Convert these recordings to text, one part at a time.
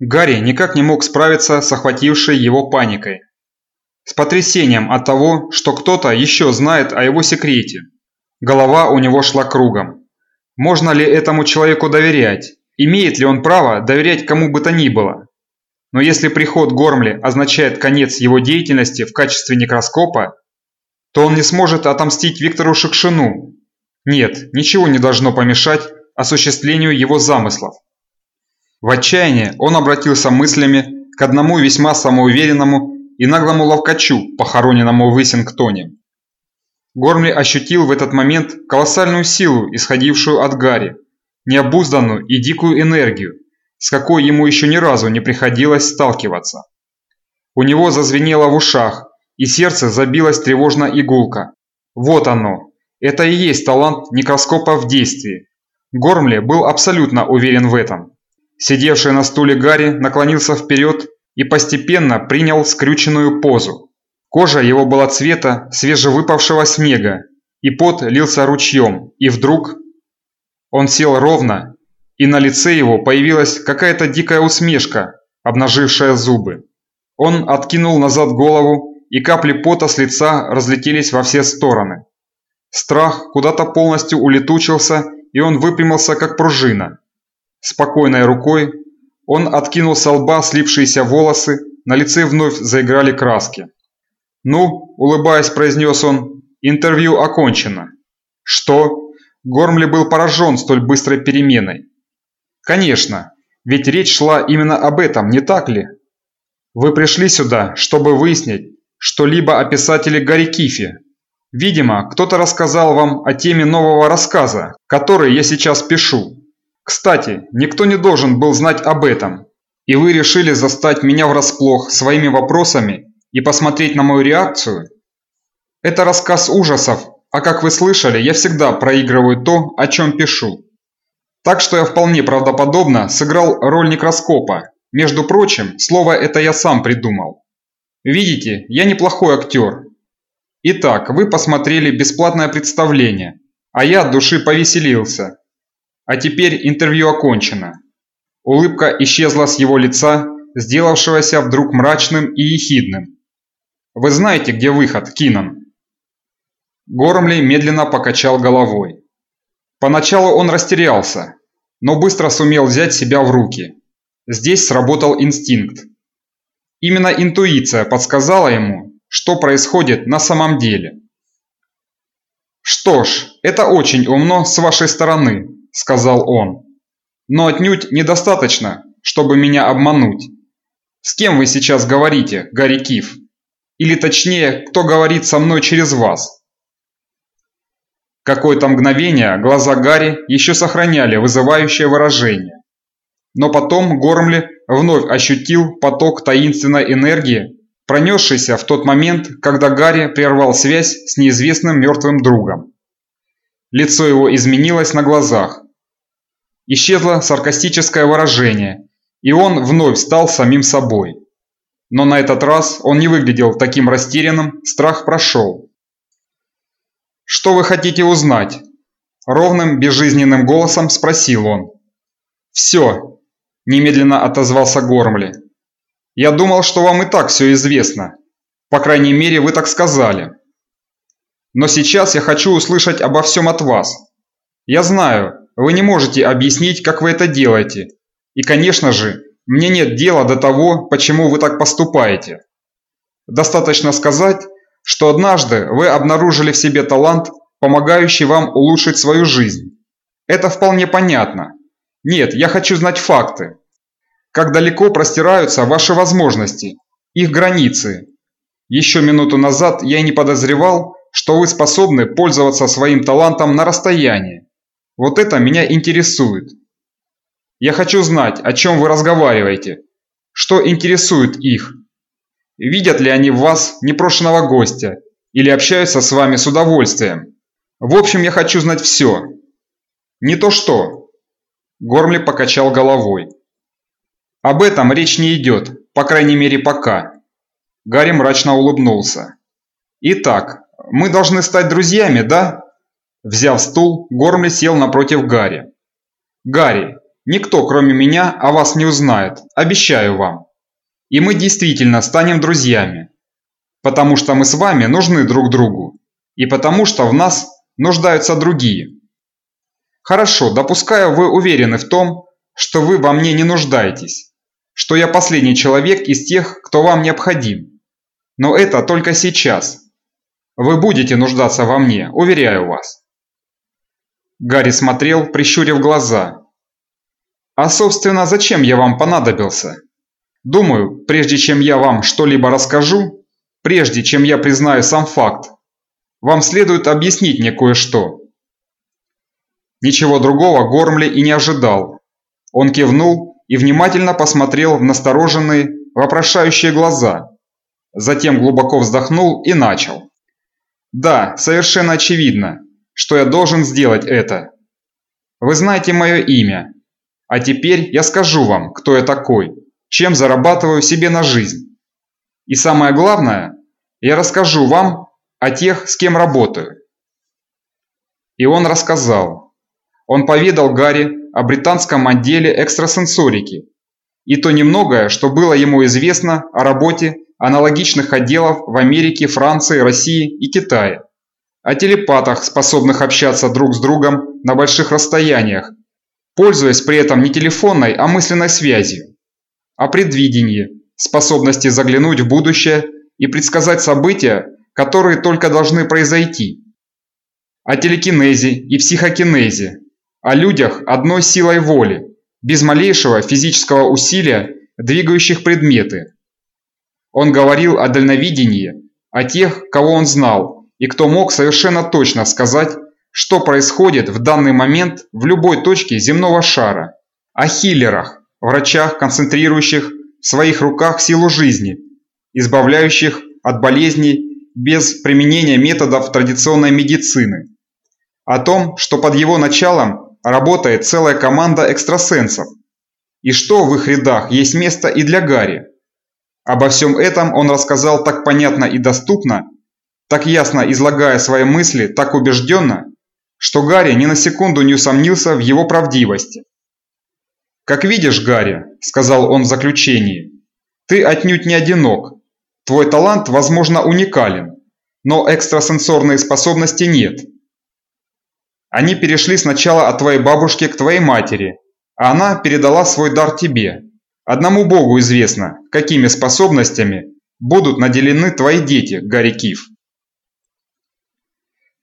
Гарри никак не мог справиться с охватившей его паникой. С потрясением от того, что кто-то еще знает о его секрете. Голова у него шла кругом. Можно ли этому человеку доверять? Имеет ли он право доверять кому бы то ни было? Но если приход Гормли означает конец его деятельности в качестве некроскопа, то он не сможет отомстить Виктору Шекшину. Нет, ничего не должно помешать осуществлению его замыслов. В отчаянии он обратился мыслями к одному весьма самоуверенному и наглому ловкачу, похороненному в Исингтоне. Гормли ощутил в этот момент колоссальную силу, исходившую от Гарри, необузданную и дикую энергию, с какой ему еще ни разу не приходилось сталкиваться. У него зазвенело в ушах, и сердце забилось тревожно игулка. Вот оно, это и есть талант некроскопа в действии. Гормли был абсолютно уверен в этом. Сидевший на стуле Гарри наклонился вперед и постепенно принял скрюченную позу. Кожа его была цвета свежевыпавшего снега, и пот лился ручьем, и вдруг... Он сел ровно, и на лице его появилась какая-то дикая усмешка, обнажившая зубы. Он откинул назад голову, и капли пота с лица разлетелись во все стороны. Страх куда-то полностью улетучился, и он выпрямился как пружина. Спокойной рукой он откинул с лба слипшиеся волосы, на лице вновь заиграли краски. «Ну», – улыбаясь, произнес он, – «интервью окончено». «Что?» Гормли был поражен столь быстрой переменой. «Конечно, ведь речь шла именно об этом, не так ли? Вы пришли сюда, чтобы выяснить что-либо о писателе Гарри Кифе. Видимо, кто-то рассказал вам о теме нового рассказа, который я сейчас пишу. Кстати, никто не должен был знать об этом, и вы решили застать меня врасплох своими вопросами и посмотреть на мою реакцию? Это рассказ ужасов, а как вы слышали, я всегда проигрываю то, о чем пишу. Так что я вполне правдоподобно сыграл роль некроскопа. Между прочим, слово это я сам придумал. Видите, я неплохой актер. Итак, вы посмотрели бесплатное представление, а я от души повеселился. А теперь интервью окончено. Улыбка исчезла с его лица, сделавшегося вдруг мрачным и ехидным. «Вы знаете, где выход, Кинан?» Гормли медленно покачал головой. Поначалу он растерялся, но быстро сумел взять себя в руки. Здесь сработал инстинкт. Именно интуиция подсказала ему, что происходит на самом деле. «Что ж, это очень умно с вашей стороны», – сказал он. «Но отнюдь недостаточно, чтобы меня обмануть. С кем вы сейчас говорите, Гарри Киф? Или точнее, кто говорит со мной через вас?» Какое-то мгновение глаза Гарри еще сохраняли вызывающее выражение. Но потом Гормли вновь ощутил поток таинственной энергии, пронесшийся в тот момент, когда Гарри прервал связь с неизвестным мертвым другом. Лицо его изменилось на глазах. Исчезло саркастическое выражение, и он вновь стал самим собой. Но на этот раз он не выглядел таким растерянным, страх прошел. «Что вы хотите узнать?» Ровным, безжизненным голосом спросил он. «Все», – немедленно отозвался Гормли. «Я думал, что вам и так все известно. По крайней мере, вы так сказали. Но сейчас я хочу услышать обо всем от вас. Я знаю, вы не можете объяснить, как вы это делаете. И, конечно же, мне нет дела до того, почему вы так поступаете. Достаточно сказать, что однажды вы обнаружили в себе талант, помогающий вам улучшить свою жизнь. Это вполне понятно. Нет, я хочу знать факты. Как далеко простираются ваши возможности, их границы. Еще минуту назад я и не подозревал, что вы способны пользоваться своим талантом на расстоянии. Вот это меня интересует. Я хочу знать, о чем вы разговариваете, что интересует их. Видят ли они в вас непрошенного гостя или общаются с вами с удовольствием. В общем, я хочу знать все. Не то что. Гормли покачал головой. Об этом речь не идет, по крайней мере пока. Гарри мрачно улыбнулся. Итак, мы должны стать друзьями, да?» Взяв стул, Гормли сел напротив Гарри. «Гарри, никто кроме меня о вас не узнает, обещаю вам. И мы действительно станем друзьями, потому что мы с вами нужны друг другу, и потому что в нас нуждаются другие. Хорошо, допускаю, вы уверены в том, что вы во мне не нуждаетесь, что я последний человек из тех, кто вам необходим. Но это только сейчас. Вы будете нуждаться во мне, уверяю вас. Гарри смотрел, прищурив глаза. «А собственно, зачем я вам понадобился? Думаю, прежде чем я вам что-либо расскажу, прежде чем я признаю сам факт, вам следует объяснить мне кое-что». Ничего другого Гормли и не ожидал. Он кивнул и внимательно посмотрел в настороженные, вопрошающие глаза. Затем глубоко вздохнул и начал. «Да, совершенно очевидно что я должен сделать это. Вы знаете мое имя. А теперь я скажу вам, кто я такой, чем зарабатываю себе на жизнь. И самое главное, я расскажу вам о тех, с кем работаю. И он рассказал. Он поведал Гарри о британском отделе экстрасенсорики и то немногое, что было ему известно о работе аналогичных отделов в Америке, Франции, России и Китае о телепатах, способных общаться друг с другом на больших расстояниях, пользуясь при этом не телефонной, а мысленной связью, о предвидении, способности заглянуть в будущее и предсказать события, которые только должны произойти, о телекинезе и психокинезе, о людях одной силой воли, без малейшего физического усилия, двигающих предметы. Он говорил о дальновидении, о тех, кого он знал, и кто мог совершенно точно сказать, что происходит в данный момент в любой точке земного шара, о хиллерах, врачах, концентрирующих в своих руках силу жизни, избавляющих от болезней без применения методов традиционной медицины, о том, что под его началом работает целая команда экстрасенсов, и что в их рядах есть место и для Гарри. Обо всем этом он рассказал так понятно и доступно, так ясно излагая свои мысли, так убежденно, что Гарри ни на секунду не усомнился в его правдивости. «Как видишь, Гарри», – сказал он в заключении, – «ты отнюдь не одинок. Твой талант, возможно, уникален, но экстрасенсорной способности нет. Они перешли сначала от твоей бабушки к твоей матери, а она передала свой дар тебе. Одному Богу известно, какими способностями будут наделены твои дети, Гарри Киф.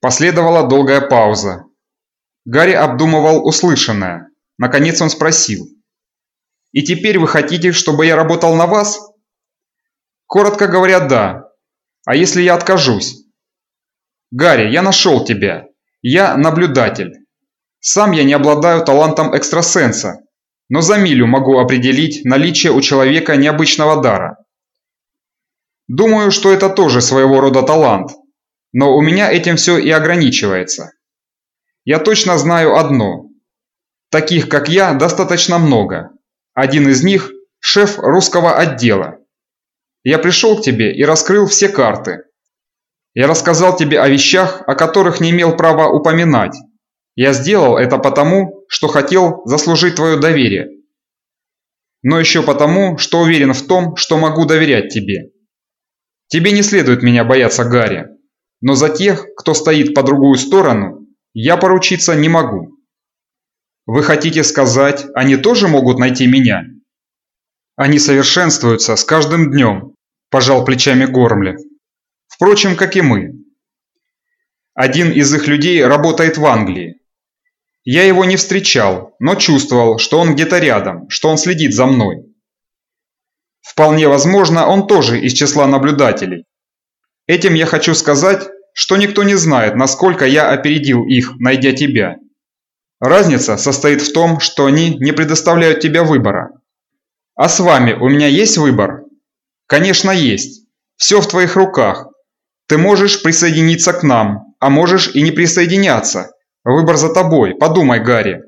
Последовала долгая пауза. Гарри обдумывал услышанное. Наконец он спросил. «И теперь вы хотите, чтобы я работал на вас?» «Коротко говоря, да. А если я откажусь?» «Гарри, я нашел тебя. Я наблюдатель. Сам я не обладаю талантом экстрасенса, но за милю могу определить наличие у человека необычного дара. Думаю, что это тоже своего рода талант, но у меня этим все и ограничивается. Я точно знаю одно. Таких, как я, достаточно много. Один из них – шеф русского отдела. Я пришел к тебе и раскрыл все карты. Я рассказал тебе о вещах, о которых не имел права упоминать. Я сделал это потому, что хотел заслужить твое доверие. Но еще потому, что уверен в том, что могу доверять тебе. Тебе не следует меня бояться, Гарри. Но за тех, кто стоит по другую сторону, я поручиться не могу. Вы хотите сказать, они тоже могут найти меня? Они совершенствуются с каждым днем, пожал плечами Гормли. Впрочем, как и мы. Один из их людей работает в Англии. Я его не встречал, но чувствовал, что он где-то рядом, что он следит за мной. Вполне возможно, он тоже из числа наблюдателей. Этим я хочу сказать, что никто не знает, насколько я опередил их, найдя тебя. Разница состоит в том, что они не предоставляют тебе выбора. А с вами у меня есть выбор? Конечно, есть. Все в твоих руках. Ты можешь присоединиться к нам, а можешь и не присоединяться. Выбор за тобой, подумай, Гарри.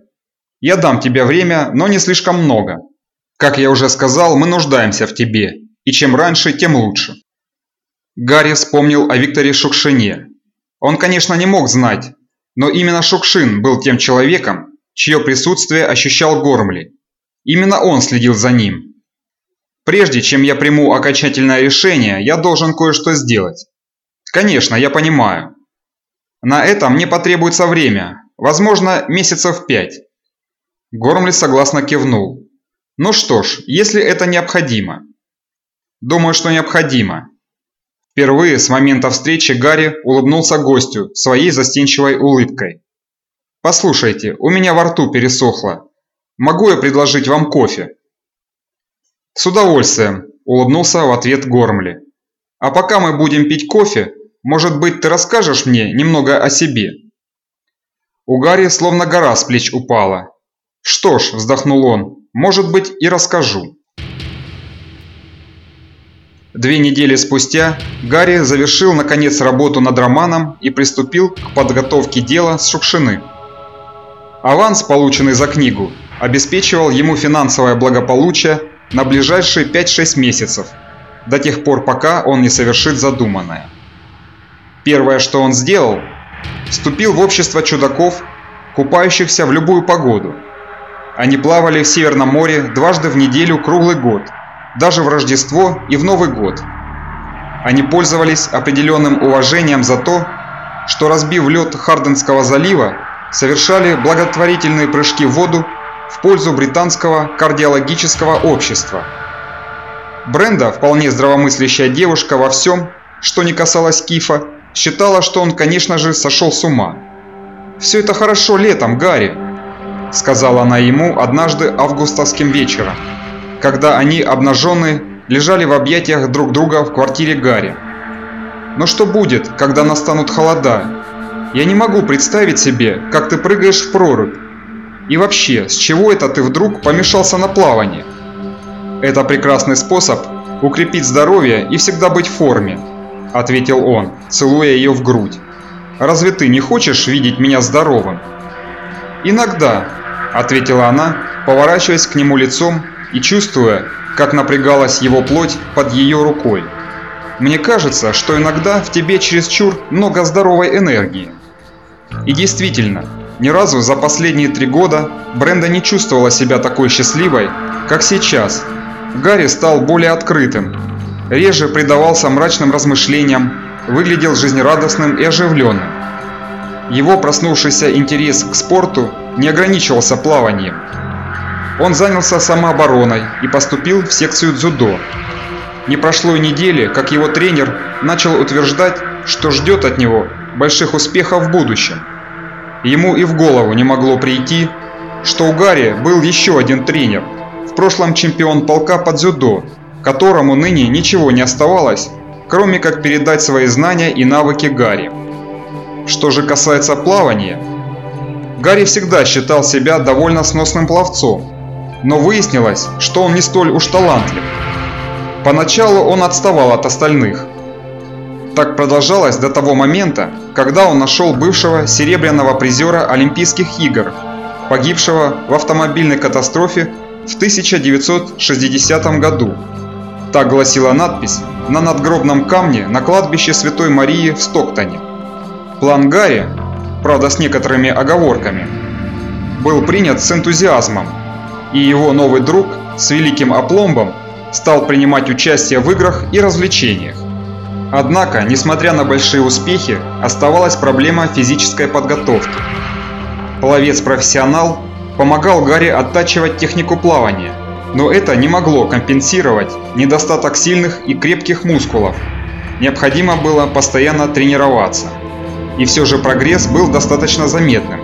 Я дам тебе время, но не слишком много. Как я уже сказал, мы нуждаемся в тебе, и чем раньше, тем лучше. Гарри вспомнил о Викторе Шукшине. Он, конечно, не мог знать, но именно Шукшин был тем человеком, чье присутствие ощущал Гормли. Именно он следил за ним. Прежде чем я приму окончательное решение, я должен кое-что сделать. Конечно, я понимаю. На это мне потребуется время, возможно, месяцев пять. Гормли согласно кивнул. Ну что ж, если это необходимо. Думаю, что необходимо. Впервые с момента встречи Гарри улыбнулся гостю своей застенчивой улыбкой. «Послушайте, у меня во рту пересохло. Могу я предложить вам кофе?» «С удовольствием», – улыбнулся в ответ Гормли. «А пока мы будем пить кофе, может быть, ты расскажешь мне немного о себе?» У Гарри словно гора с плеч упала. «Что ж», – вздохнул он, – «может быть, и расскажу». Две недели спустя Гарри завершил наконец работу над романом и приступил к подготовке дела с Шукшины. Аванс, полученный за книгу, обеспечивал ему финансовое благополучие на ближайшие 5-6 месяцев, до тех пор, пока он не совершит задуманное. Первое, что он сделал, вступил в общество чудаков, купающихся в любую погоду. Они плавали в Северном море дважды в неделю круглый год, даже в Рождество и в Новый год. Они пользовались определенным уважением за то, что разбив лед Харденского залива, совершали благотворительные прыжки в воду в пользу британского кардиологического общества. Бренда, вполне здравомыслящая девушка во всем, что не касалось Кифа, считала, что он, конечно же, сошел с ума. «Все это хорошо летом, Гарри», – сказала она ему однажды августовским вечером, когда они, обнаженные, лежали в объятиях друг друга в квартире Гарри. «Но что будет, когда настанут холода? Я не могу представить себе, как ты прыгаешь в прорубь. И вообще, с чего это ты вдруг помешался на плавании?» «Это прекрасный способ укрепить здоровье и всегда быть в форме», – ответил он, целуя ее в грудь. «Разве ты не хочешь видеть меня здоровым?» «Иногда», – ответила она, поворачиваясь к нему лицом и чувствуя, как напрягалась его плоть под ее рукой. «Мне кажется, что иногда в тебе чересчур много здоровой энергии». И действительно, ни разу за последние три года Бренда не чувствовала себя такой счастливой, как сейчас. Гарри стал более открытым, реже предавался мрачным размышлениям, выглядел жизнерадостным и оживленным. Его проснувшийся интерес к спорту не ограничивался плаванием. Он занялся самообороной и поступил в секцию дзюдо. Не прошло и недели, как его тренер начал утверждать, что ждет от него больших успехов в будущем. Ему и в голову не могло прийти, что у Гарри был еще один тренер, в прошлом чемпион полка по дзюдо, которому ныне ничего не оставалось, кроме как передать свои знания и навыки Гарри. Что же касается плавания, Гарри всегда считал себя довольно сносным пловцом, но выяснилось, что он не столь уж талантлив. Поначалу он отставал от остальных. Так продолжалось до того момента, когда он нашел бывшего серебряного призера Олимпийских игр, погибшего в автомобильной катастрофе в 1960 году. Так гласила надпись на надгробном камне на кладбище Святой Марии в Стоктоне. План Гарри, правда с некоторыми оговорками, был принят с энтузиазмом, и его новый друг с великим опломбом стал принимать участие в играх и развлечениях. Однако, несмотря на большие успехи, оставалась проблема физической подготовки. Пловец-профессионал помогал Гарри оттачивать технику плавания, но это не могло компенсировать недостаток сильных и крепких мускулов. Необходимо было постоянно тренироваться. И все же прогресс был достаточно заметным.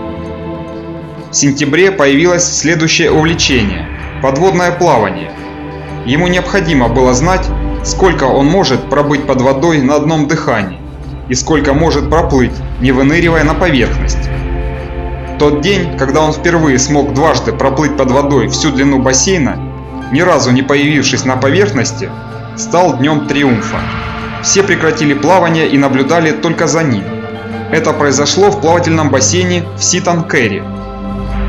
В сентябре появилось следующее увлечение – подводное плавание. Ему необходимо было знать, сколько он может пробыть под водой на одном дыхании и сколько может проплыть, не выныривая на поверхность. Тот день, когда он впервые смог дважды проплыть под водой всю длину бассейна, ни разу не появившись на поверхности, стал днем триумфа. Все прекратили плавание и наблюдали только за ним. Это произошло в плавательном бассейне в Ситон-Кэрри.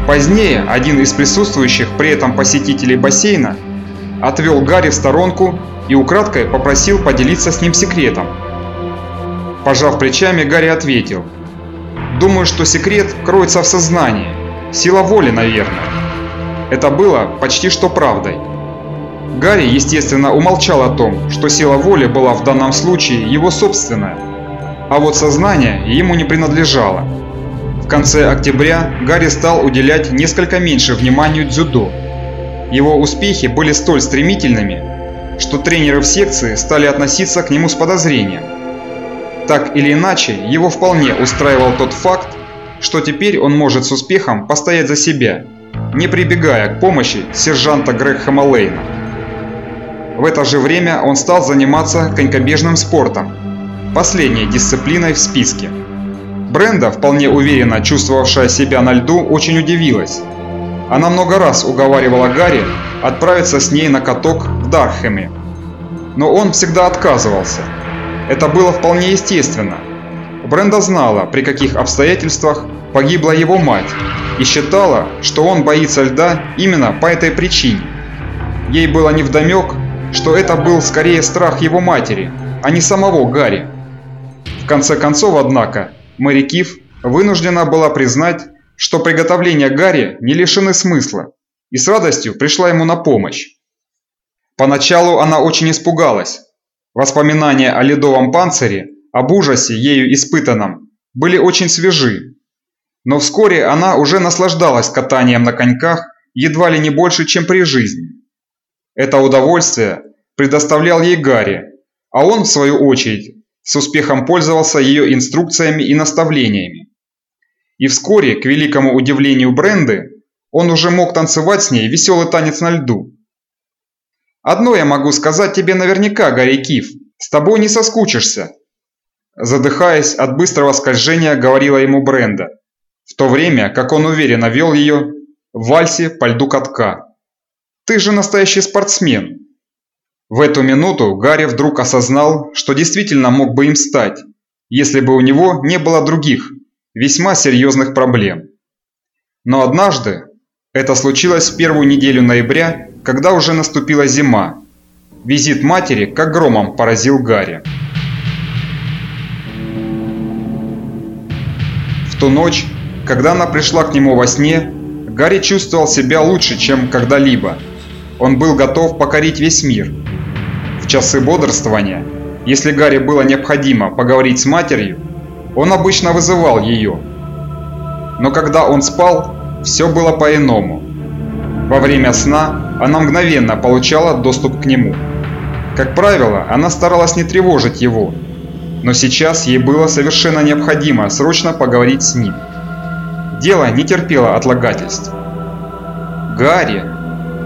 Позднее один из присутствующих при этом посетителей бассейна отвел Гарри в сторонку и украдкой попросил поделиться с ним секретом. Пожав плечами, Гарри ответил, «Думаю, что секрет кроется в сознании. Сила воли, наверное. Это было почти что правдой. Гарри, естественно, умолчал о том, что сила воли была в данном случае его собственная, а вот сознание ему не принадлежало. В конце октября Гарри стал уделять несколько меньше внимания дзюдо. Его успехи были столь стремительными, что тренеры в секции стали относиться к нему с подозрением. Так или иначе, его вполне устраивал тот факт, что теперь он может с успехом постоять за себя, не прибегая к помощи сержанта Грегхэма Лейна. В это же время он стал заниматься конькобежным спортом, последней дисциплиной в списке. Бренда, вполне уверенно чувствовавшая себя на льду, очень удивилась. Она много раз уговаривала Гарри отправиться с ней на каток в Дархэме. Но он всегда отказывался. Это было вполне естественно. Бренда знала, при каких обстоятельствах погибла его мать, и считала, что он боится льда именно по этой причине. Ей было невдомек, что это был скорее страх его матери, а не самого Гарри. В конце концов, однако, Мэри Киф вынуждена была признать, что приготовления Гарри не лишены смысла, и с радостью пришла ему на помощь. Поначалу она очень испугалась. Воспоминания о ледовом панцире, об ужасе ею испытанном, были очень свежи. Но вскоре она уже наслаждалась катанием на коньках едва ли не больше, чем при жизни. Это удовольствие предоставлял ей Гарри, а он, в свою очередь, с успехом пользовался ее инструкциями и наставлениями. И вскоре, к великому удивлению Бренды, он уже мог танцевать с ней веселый танец на льду. «Одно я могу сказать тебе наверняка, Гарри Киф, с тобой не соскучишься», задыхаясь от быстрого скольжения, говорила ему Бренда, в то время как он уверенно вел ее в вальсе по льду катка. «Ты же настоящий спортсмен!» В эту минуту Гарри вдруг осознал, что действительно мог бы им стать, если бы у него не было других, весьма серьезных проблем. Но однажды, это случилось в первую неделю ноября, когда уже наступила зима, визит матери как громом поразил Гарри. В ту ночь, когда она пришла к нему во сне, Гарри чувствовал себя лучше, чем когда-либо. Он был готов покорить весь мир – в часы бодрствования, если Гарри было необходимо поговорить с матерью, он обычно вызывал ее. Но когда он спал, все было по-иному. Во время сна она мгновенно получала доступ к нему. Как правило, она старалась не тревожить его, но сейчас ей было совершенно необходимо срочно поговорить с ним. Дело не терпело отлагательств. «Гарри!»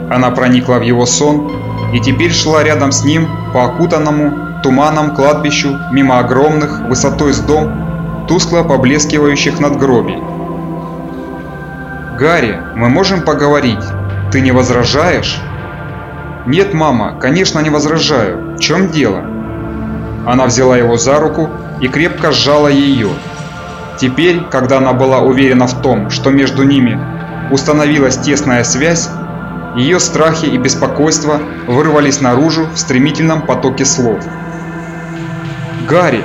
Она проникла в его сон и теперь шла рядом с ним по окутанному туманом кладбищу мимо огромных, высотой с дом, тускло поблескивающих надгробий. «Гарри, мы можем поговорить? Ты не возражаешь?» «Нет, мама, конечно не возражаю. В чем дело?» Она взяла его за руку и крепко сжала ее. Теперь, когда она была уверена в том, что между ними установилась тесная связь, ее страхи и беспокойство вырвались наружу в стремительном потоке слов. «Гарри,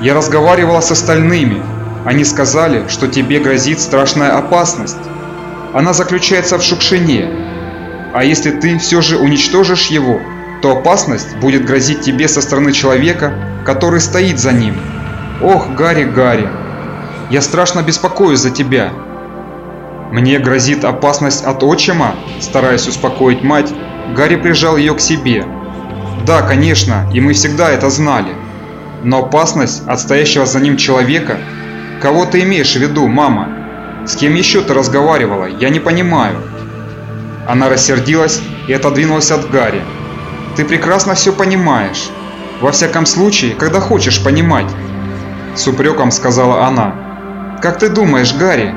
я разговаривала с остальными. Они сказали, что тебе грозит страшная опасность. Она заключается в Шукшине. А если ты все же уничтожишь его, то опасность будет грозить тебе со стороны человека, который стоит за ним. Ох, Гарри, Гарри, я страшно беспокоюсь за тебя. «Мне грозит опасность от отчима?» Стараясь успокоить мать, Гарри прижал ее к себе. «Да, конечно, и мы всегда это знали. Но опасность от стоящего за ним человека? Кого ты имеешь в виду, мама? С кем еще ты разговаривала? Я не понимаю». Она рассердилась и отодвинулась от Гарри. «Ты прекрасно все понимаешь. Во всяком случае, когда хочешь понимать», – с упреком сказала она. «Как ты думаешь, Гарри,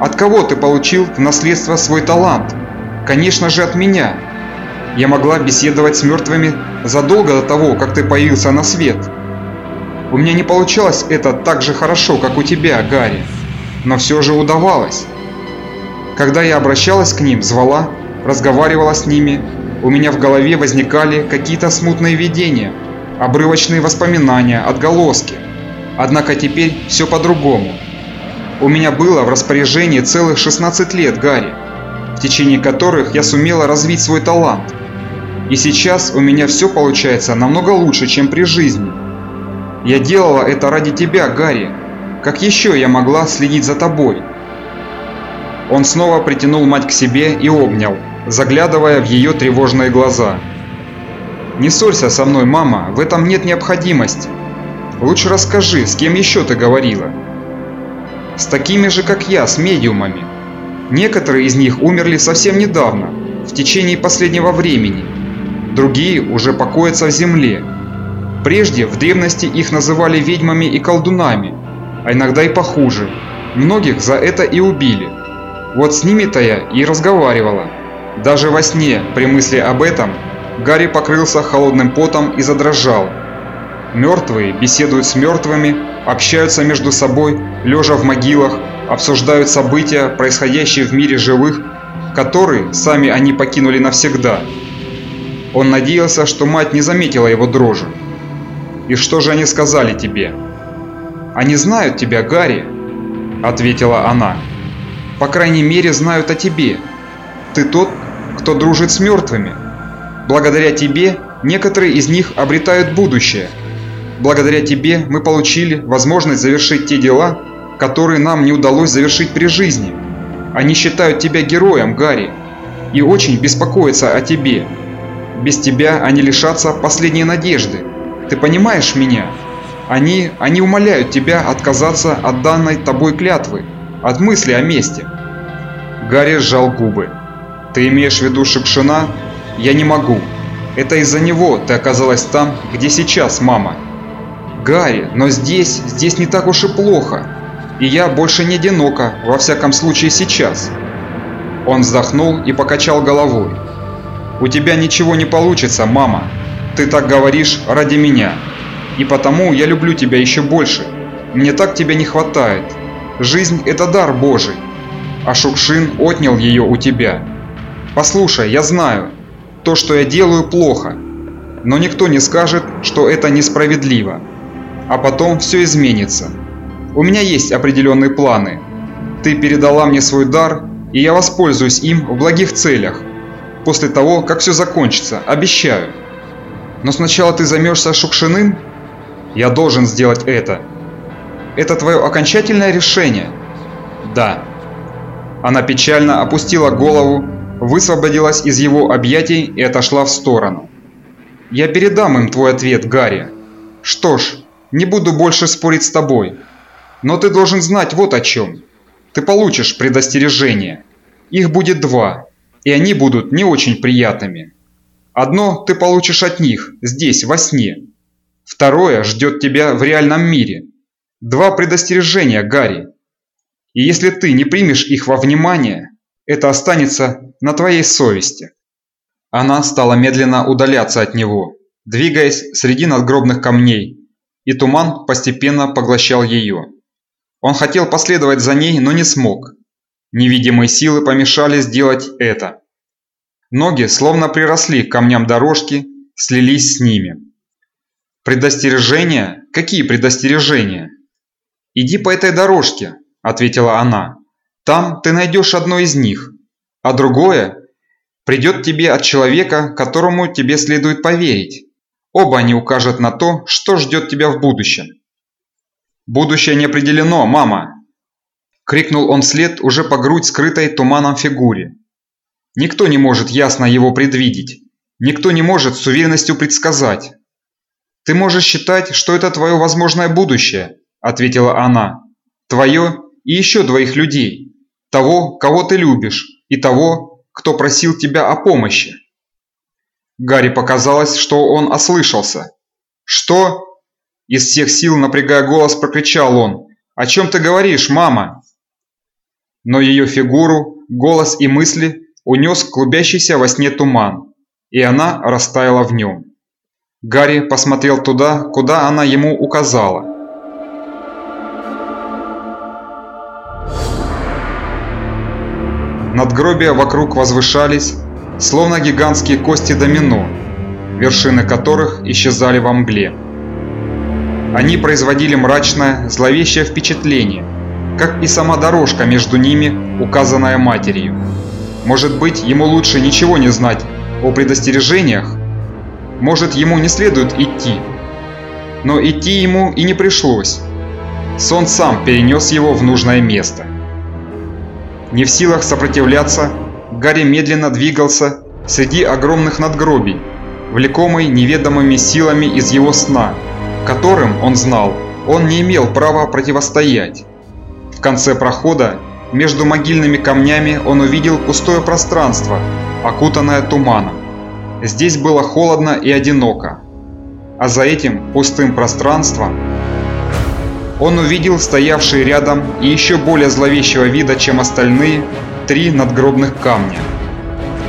от кого ты получил в наследство свой талант? Конечно же от меня. Я могла беседовать с мертвыми задолго до того, как ты появился на свет. У меня не получалось это так же хорошо, как у тебя, Гарри, но все же удавалось. Когда я обращалась к ним, звала, разговаривала с ними, у меня в голове возникали какие-то смутные видения, обрывочные воспоминания, отголоски. Однако теперь все по-другому. У меня было в распоряжении целых 16 лет, Гарри, в течение которых я сумела развить свой талант. И сейчас у меня все получается намного лучше, чем при жизни. Я делала это ради тебя, Гарри. Как еще я могла следить за тобой? Он снова притянул мать к себе и обнял, заглядывая в ее тревожные глаза. «Не ссорься со мной, мама, в этом нет необходимости. Лучше расскажи, с кем еще ты говорила?» «С такими же, как я, с медиумами. Некоторые из них умерли совсем недавно, в течение последнего времени. Другие уже покоятся в земле. Прежде в древности их называли ведьмами и колдунами, а иногда и похуже. Многих за это и убили. Вот с ними-то я и разговаривала. Даже во сне, при мысли об этом, Гарри покрылся холодным потом и задрожал. Мертвые беседуют с мертвыми, общаются между собой, лежа в могилах, обсуждают события, происходящие в мире живых, которые сами они покинули навсегда. Он надеялся, что мать не заметила его дрожи. «И что же они сказали тебе?» «Они знают тебя, Гарри», — ответила она. По крайней мере, знают о тебе. Ты тот, кто дружит с мертвыми. Благодаря тебе некоторые из них обретают будущее. Благодаря тебе мы получили возможность завершить те дела, которые нам не удалось завершить при жизни. Они считают тебя героем, Гарри, и очень беспокоятся о тебе. Без тебя они лишатся последней надежды. Ты понимаешь меня? Они, они умоляют тебя отказаться от данной тобой клятвы от мысли о месте. Гарри сжал губы. «Ты имеешь в виду Шипшина? Я не могу. Это из-за него ты оказалась там, где сейчас мама». «Гарри, но здесь, здесь не так уж и плохо. И я больше не одинока, во всяком случае сейчас». Он вздохнул и покачал головой. «У тебя ничего не получится, мама. Ты так говоришь ради меня. И потому я люблю тебя еще больше. Мне так тебя не хватает. Жизнь – это дар Божий, а Шукшин отнял ее у тебя. Послушай, я знаю, то, что я делаю, плохо, но никто не скажет, что это несправедливо. А потом все изменится. У меня есть определенные планы. Ты передала мне свой дар, и я воспользуюсь им в благих целях. После того, как все закончится, обещаю. Но сначала ты займешься Шукшиным? Я должен сделать это. Это твое окончательное решение? Да. Она печально опустила голову, высвободилась из его объятий и отошла в сторону. Я передам им твой ответ, Гарри. Что ж, не буду больше спорить с тобой. Но ты должен знать вот о чем. Ты получишь предостережение. Их будет два, и они будут не очень приятными. Одно ты получишь от них, здесь, во сне. Второе ждет тебя в реальном мире. Два предостережения, Гарри. И если ты не примешь их во внимание, это останется на твоей совести. Она стала медленно удаляться от него, двигаясь среди надгробных камней, и туман постепенно поглощал ее. Он хотел последовать за ней, но не смог. Невидимые силы помешали сделать это. Ноги словно приросли к камням дорожки, слились с ними. Предостережения? Какие предостережения? «Иди по этой дорожке», – ответила она. «Там ты найдешь одно из них, а другое придет тебе от человека, которому тебе следует поверить. Оба они укажут на то, что ждет тебя в будущем». «Будущее не определено, мама!» Крикнул он вслед уже по грудь скрытой туманом фигуре. Никто не может ясно его предвидеть. Никто не может с уверенностью предсказать. Ты можешь считать, что это твое возможное будущее, – ответила она. «Твое и еще двоих людей. Того, кого ты любишь, и того, кто просил тебя о помощи». Гарри показалось, что он ослышался. «Что?» Из всех сил, напрягая голос, прокричал он. «О чем ты говоришь, мама?» Но ее фигуру, голос и мысли унес клубящийся во сне туман, и она растаяла в нем. Гарри посмотрел туда, куда она ему указала. Надгробия вокруг возвышались, словно гигантские кости домино, вершины которых исчезали во мгле. Они производили мрачное, зловещее впечатление, как и сама дорожка между ними, указанная матерью. Может быть, ему лучше ничего не знать о предостережениях? Может, ему не следует идти? Но идти ему и не пришлось. Сон сам перенес его в нужное место. Не в силах сопротивляться, Гарри медленно двигался среди огромных надгробий, влекомый неведомыми силами из его сна, которым, он знал, он не имел права противостоять. В конце прохода, между могильными камнями, он увидел пустое пространство, окутанное туманом. Здесь было холодно и одиноко. А за этим пустым пространством он увидел стоявшие рядом и еще более зловещего вида, чем остальные, три надгробных камня.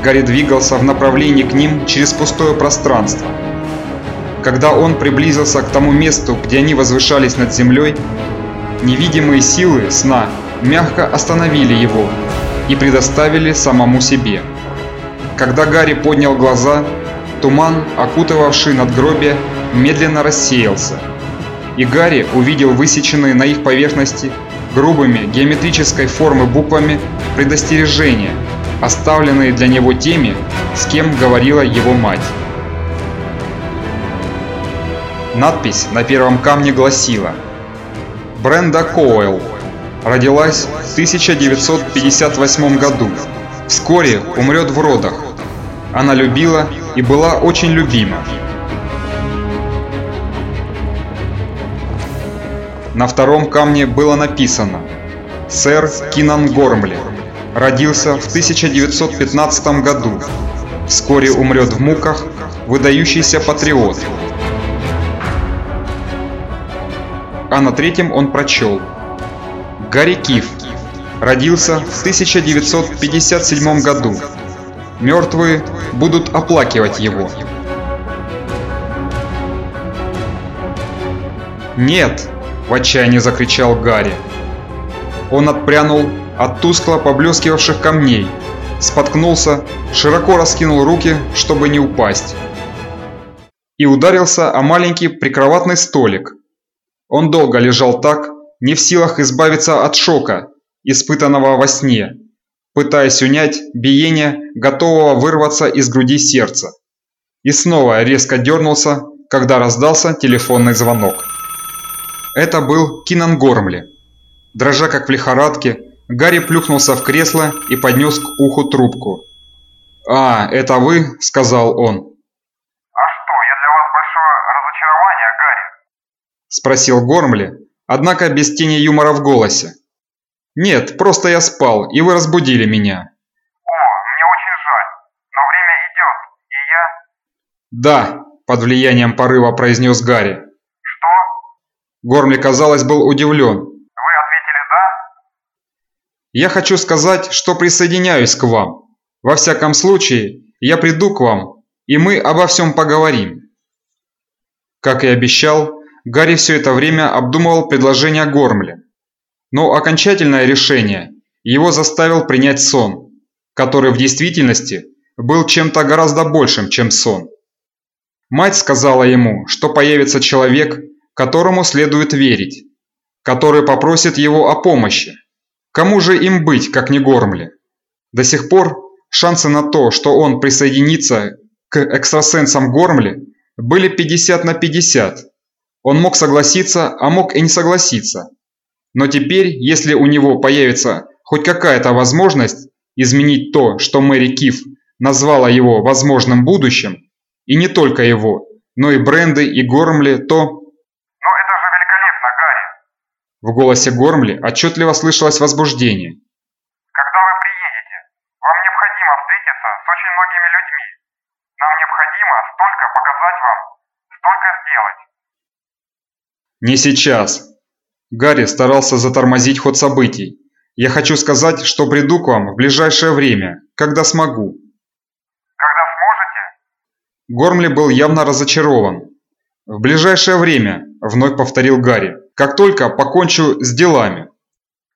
Гарри двигался в направлении к ним через пустое пространство. Когда он приблизился к тому месту, где они возвышались над землей, невидимые силы сна мягко остановили его и предоставили самому себе. Когда Гарри поднял глаза, туман, окутывавший надгробие, медленно рассеялся, и Гарри увидел высеченные на их поверхности грубыми геометрической формы буквами предостережения, оставленные для него теми, с кем говорила его мать. Надпись на первом камне гласила «Бренда Коуэлл. Родилась в 1958 году. Вскоре умрет в родах. Она любила и была очень любима. На втором камне было написано «Сэр Кинан Гормли. Родился в 1915 году. Вскоре умрет в муках выдающийся патриот». А на третьем он прочел «Гарри Киф. Родился в 1957 году. Мертвые будут оплакивать его». «Нет!» В отчаянии закричал Гарри. Он отпрянул от тускло поблескивавших камней, споткнулся, широко раскинул руки, чтобы не упасть. И ударился о маленький прикроватный столик. Он долго лежал так, не в силах избавиться от шока, испытанного во сне, пытаясь унять биение, готового вырваться из груди сердца. И снова резко дернулся, когда раздался телефонный звонок. Это был Кинан Гормли. Дрожа как в лихорадке, Гарри плюхнулся в кресло и поднес к уху трубку. «А, это вы?» – сказал он. «А что, я для вас большое разочарование, Гарри?» – спросил Гормли, однако без тени юмора в голосе. «Нет, просто я спал, и вы разбудили меня». «О, мне очень жаль, но время идет, и я...» «Да», – под влиянием порыва произнес Гарри. Гормли, казалось, был удивлен. «Вы ответили «да»?» «Я хочу сказать, что присоединяюсь к вам. Во всяком случае, я приду к вам, и мы обо всем поговорим». Как и обещал, Гарри все это время обдумывал предложение Гормли. Но окончательное решение его заставил принять сон, который в действительности был чем-то гораздо большим, чем сон. Мать сказала ему, что появится человек, которому следует верить, который попросит его о помощи. Кому же им быть, как не Гормли? До сих пор шансы на то, что он присоединится к экстрасенсам Гормли, были 50 на 50. Он мог согласиться, а мог и не согласиться. Но теперь, если у него появится хоть какая-то возможность изменить то, что Мэри Киф назвала его возможным будущим, и не только его, но и Бренды и Гормли, то в голосе Гормли отчетливо слышалось возбуждение. «Когда вы приедете? Вам необходимо встретиться с очень многими людьми. Нам необходимо столько показать вам, столько сделать». «Не сейчас». Гарри старался затормозить ход событий. «Я хочу сказать, что приду к вам в ближайшее время, когда смогу». «Когда сможете?» Гормли был явно разочарован. «В ближайшее время», – вновь повторил Гарри как только покончу с делами.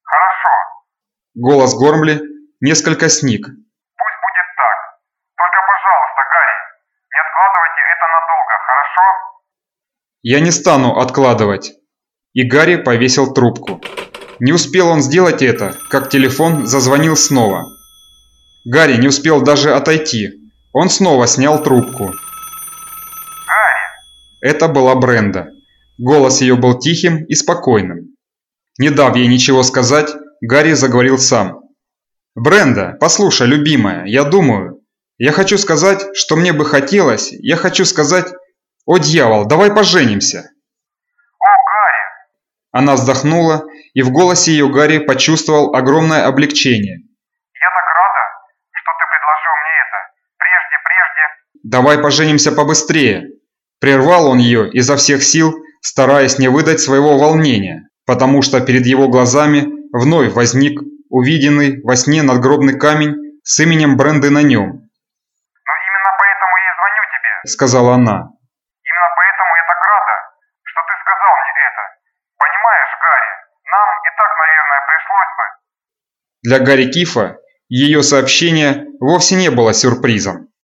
Хорошо. Голос Гормли несколько сник. Пусть будет так. Только, пожалуйста, Гарри, не откладывайте это надолго, хорошо? Я не стану откладывать. И Гарри повесил трубку. Не успел он сделать это, как телефон зазвонил снова. Гарри не успел даже отойти. Он снова снял трубку. «Гарри!» Это была Бренда. Голос ее был тихим и спокойным. Не дав ей ничего сказать, Гарри заговорил сам. «Бренда, послушай, любимая, я думаю. Я хочу сказать, что мне бы хотелось, я хочу сказать... О, дьявол, давай поженимся!» «О, Гарри!» Она вздохнула, и в голосе ее Гарри почувствовал огромное облегчение. «Я так рада, что ты предложил мне это. Прежде, прежде...» «Давай поженимся побыстрее!» Прервал он ее изо всех сил, стараясь не выдать своего волнения, потому что перед его глазами вновь возник увиденный во сне надгробный камень с именем Бренды на нем. «Но именно поэтому я и звоню тебе. – сказала она. Именно поэтому я так рада, что ты сказал мне это. Понимаешь, Гарри, нам и так, наверное, пришлось бы...» Для Гарри Кифа ее сообщение вовсе не было сюрпризом.